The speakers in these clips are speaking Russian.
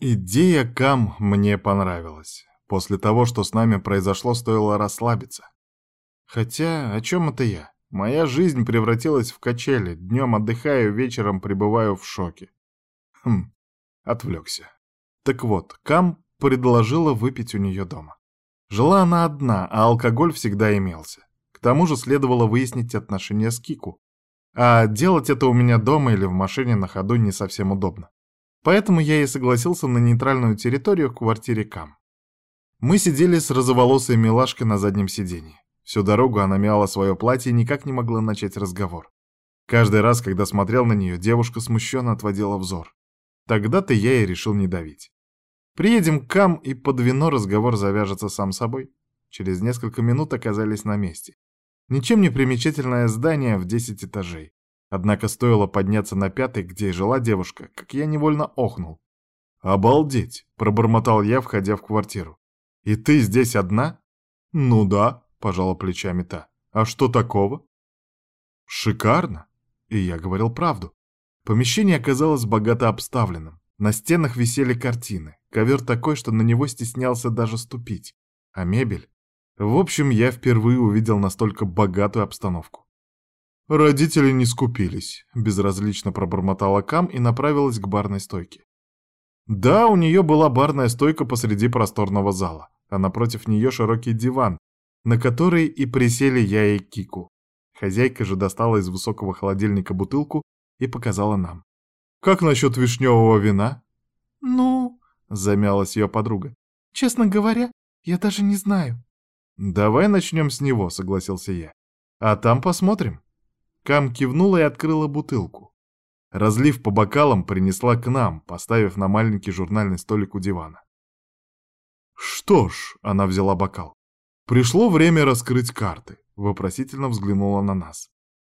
Идея Кам мне понравилась. После того, что с нами произошло, стоило расслабиться. Хотя, о чем это я? Моя жизнь превратилась в качели. Днем отдыхаю, вечером пребываю в шоке. Хм, отвлекся. Так вот, Кам предложила выпить у нее дома. Жила она одна, а алкоголь всегда имелся. К тому же следовало выяснить отношения с Кику. А делать это у меня дома или в машине на ходу не совсем удобно. Поэтому я и согласился на нейтральную территорию в квартире Кам. Мы сидели с розоволосой милашкой на заднем сиденье. Всю дорогу она мяла свое платье и никак не могла начать разговор. Каждый раз, когда смотрел на нее, девушка смущенно отводила взор. Тогда-то я и решил не давить. Приедем к Кам, и под вино разговор завяжется сам собой. Через несколько минут оказались на месте. Ничем не примечательное здание в 10 этажей. Однако стоило подняться на пятый, где и жила девушка, как я невольно охнул. «Обалдеть!» — пробормотал я, входя в квартиру. «И ты здесь одна?» «Ну да», — пожала плечами та. «А что такого?» «Шикарно!» И я говорил правду. Помещение оказалось богато обставленным. На стенах висели картины. Ковер такой, что на него стеснялся даже ступить. А мебель? В общем, я впервые увидел настолько богатую обстановку. Родители не скупились, безразлично пробормотала Кам и направилась к барной стойке. Да, у нее была барная стойка посреди просторного зала, а напротив нее широкий диван, на который и присели я и Кику. Хозяйка же достала из высокого холодильника бутылку и показала нам. «Как насчет вишневого вина?» «Ну...» — замялась ее подруга. «Честно говоря, я даже не знаю». «Давай начнем с него», — согласился я. «А там посмотрим». Кам кивнула и открыла бутылку. Разлив по бокалам, принесла к нам, поставив на маленький журнальный столик у дивана. «Что ж», — она взяла бокал, — «пришло время раскрыть карты», — вопросительно взглянула на нас.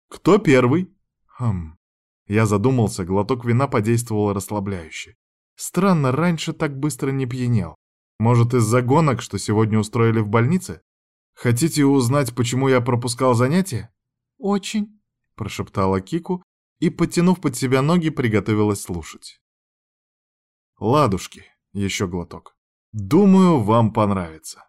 «Кто первый?» «Хм...» Я задумался, глоток вина подействовал расслабляюще. Странно, раньше так быстро не пьянел. Может, из-за гонок, что сегодня устроили в больнице? Хотите узнать, почему я пропускал занятия? Очень прошептала Кику и, подтянув под себя ноги, приготовилась слушать. Ладушки, еще глоток. Думаю, вам понравится.